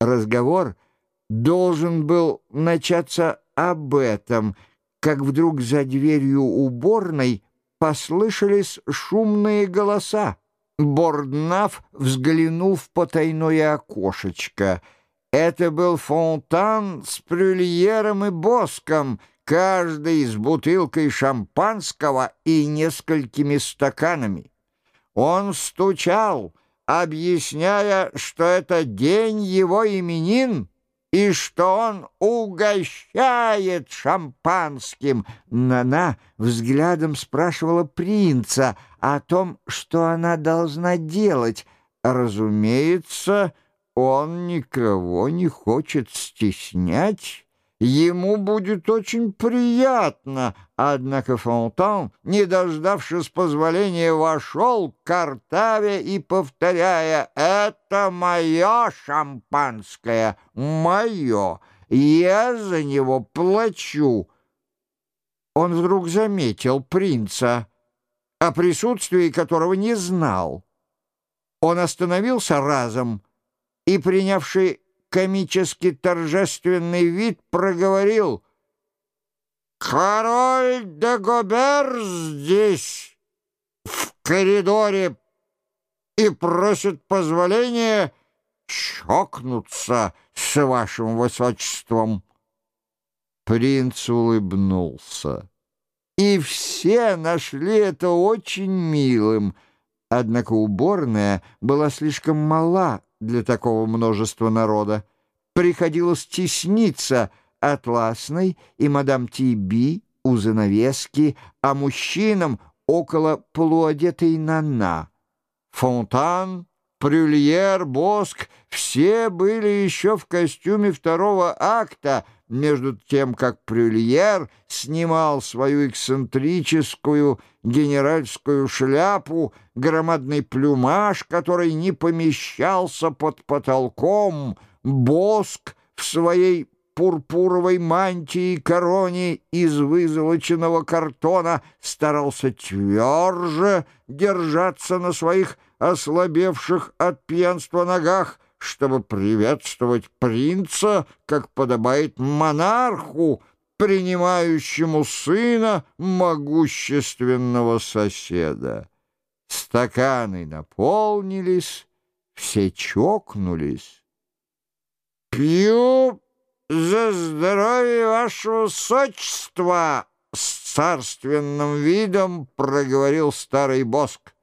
Разговор должен был начаться об этом, как вдруг за дверью уборной послышались шумные голоса. Борднаф взглянул в потайное окошечко. Это был фонтан с прюльером и боском, каждый с бутылкой шампанского и несколькими стаканами. Он стучал, объясняя, что это день его именин и что он угощает шампанским. Нана взглядом спрашивала принца о том, что она должна делать. Разумеется, он никого не хочет стеснять. Ему будет очень приятно. Однако Фонтан, не дождавшись позволения, вошел к Картаве и, повторяя «Это мое шампанское, мое, я за него плачу». Он вдруг заметил принца, о присутствии которого не знал. Он остановился разом и, принявший комически торжественный вид, проговорил «Король де Гобер здесь, в коридоре, и просит позволения чокнуться с вашим высочеством». Принц улыбнулся, и все нашли это очень милым, однако уборная была слишком мала, для такого множества народа. Приходилось тесниться Атласной и мадам Тиби у занавески, а мужчинам около полуодетой Нана. Фонтан, Прюльер, Боск — все были еще в костюме второго акта, между тем как Прюльер снимал свою эксцентрическую генеральскую шляпу, громадный плюмаж, который не помещался под потолком, Боск в своей пурпуровой мантии и короне из вызолоченного картона старался тверже держаться на своих ослабевших от пьянства ногах, чтобы приветствовать принца, как подобает монарху, принимающему сына могущественного соседа. Стаканы наполнились, все чокнулись. «Пью за здоровье вашего сочества!» С царственным видом проговорил старый боск.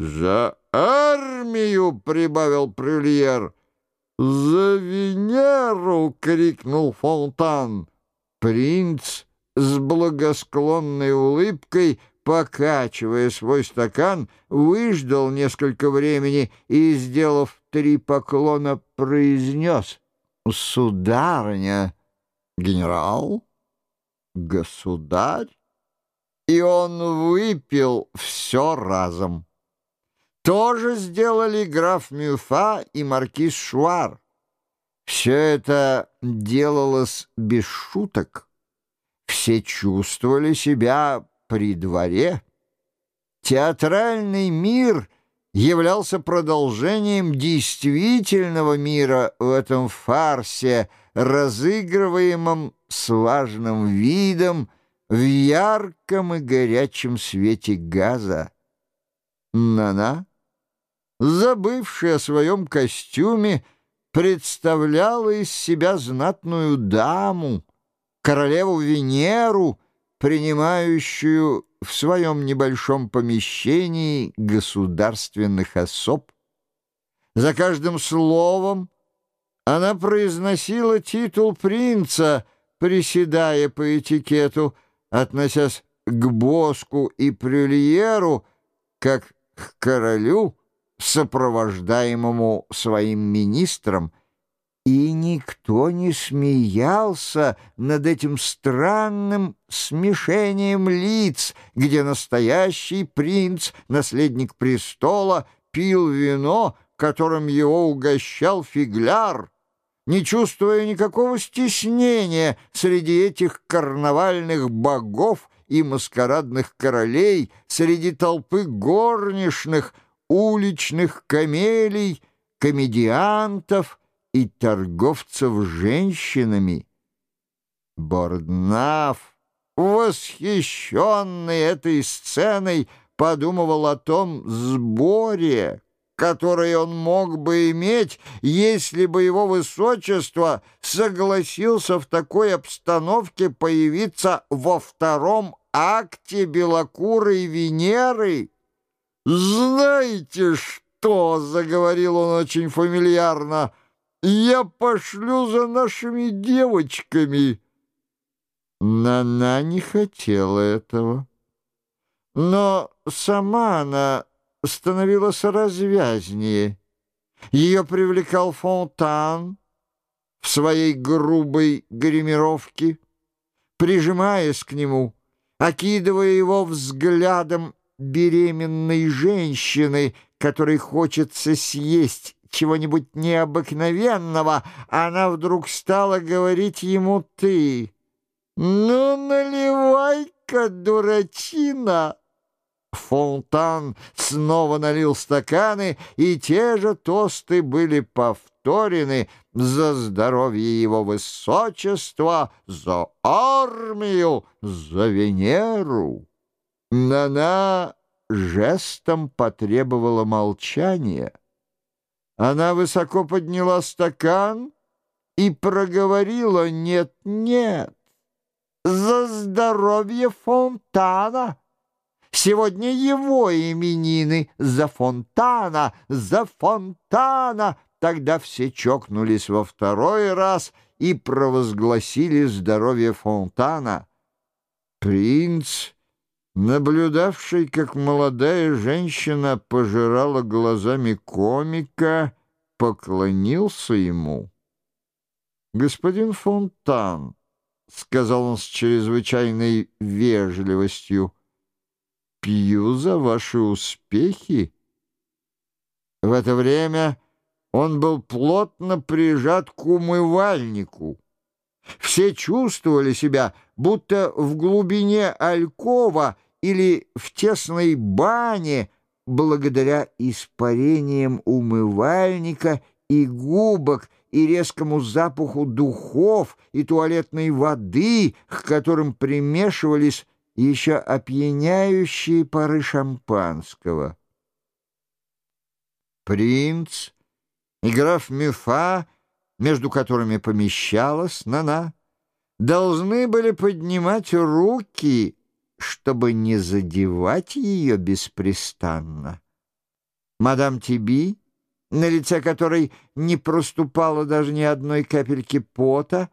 «За армию!» — прибавил Прюльер. «За Венеру!» — крикнул Фонтан. Принц с благосклонной улыбкой, покачивая свой стакан, выждал несколько времени и, сделав три поклона, произнес «Сударыня, генерал, государь». И он выпил все разом. То же сделали граф Мюфа и маркиз Шуар. Все это делалось без шуток. Все чувствовали себя при дворе. Театральный мир являлся продолжением действительного мира в этом фарсе, разыгрываемом с важным видом в ярком и горячем свете газа. Нана, забывшая о своем костюме, представляла из себя знатную даму, королеву Венеру, принимающую в своем небольшом помещении государственных особ. За каждым словом она произносила титул принца, приседая по этикету, относясь к Боску и Прюльеру, как к королю, сопровождаемому своим министром, и никто не смеялся над этим странным смешением лиц, где настоящий принц, наследник престола, пил вино, которым его угощал фигляр, не чувствуя никакого стеснения среди этих карнавальных богов и маскарадных королей, среди толпы горничных — уличных камелей, комедиантов и торговцев женщинами. Борднаф, восхищенный этой сценой, подумывал о том сборе, который он мог бы иметь, если бы его высочество согласился в такой обстановке появиться во втором акте белокурой Венеры. «Знаете что?» — заговорил он очень фамильярно. «Я пошлю за нашими девочками». Нана не хотела этого. Но сама она становилась развязнее. Ее привлекал Фонтан в своей грубой гримировке, прижимаясь к нему, окидывая его взглядом беременной женщины, которой хочется съесть чего-нибудь необыкновенного, она вдруг стала говорить ему «ты». «Ну, наливай-ка, дурачина!» Фонтан снова налил стаканы, и те же тосты были повторены за здоровье его высочества, за армию, за Венеру. Нана жестом потребовала молчания. Она высоко подняла стакан и проговорила «нет-нет» за здоровье Фонтана. Сегодня его именины за Фонтана, за Фонтана. Тогда все чокнулись во второй раз и провозгласили здоровье Фонтана. Принц, наблюдавший, как молодая женщина пожирала глазами комика, поклонился ему. «Господин Фонтан», — сказал он с чрезвычайной вежливостью, — пью за ваши успехи». В это время он был плотно прижат к умывальнику. Все чувствовали себя, будто в глубине алькова или в тесной бане, благодаря испарениям умывальника и губок, и резкому запаху духов и туалетной воды, к которым примешивались еще опьяняющие пары шампанского. Принц и граф Мюфа, между которыми помещалась Нана, должны были поднимать руки, чтобы не задевать ее беспрестанно. Мадам Тиби, на лице которой не проступало даже ни одной капельки пота,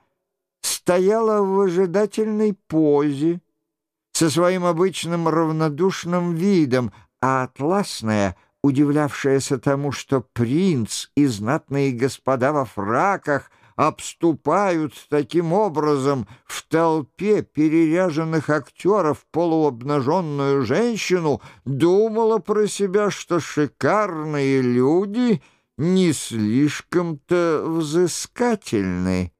стояла в ожидательной позе, со своим обычным равнодушным видом, а атласная, удивлявшаяся тому, что принц и знатные господа во фраках обступают таким образом в толпе переряженных актеров полуобнаженную женщину, думала про себя, что шикарные люди не слишком-то взыскательны.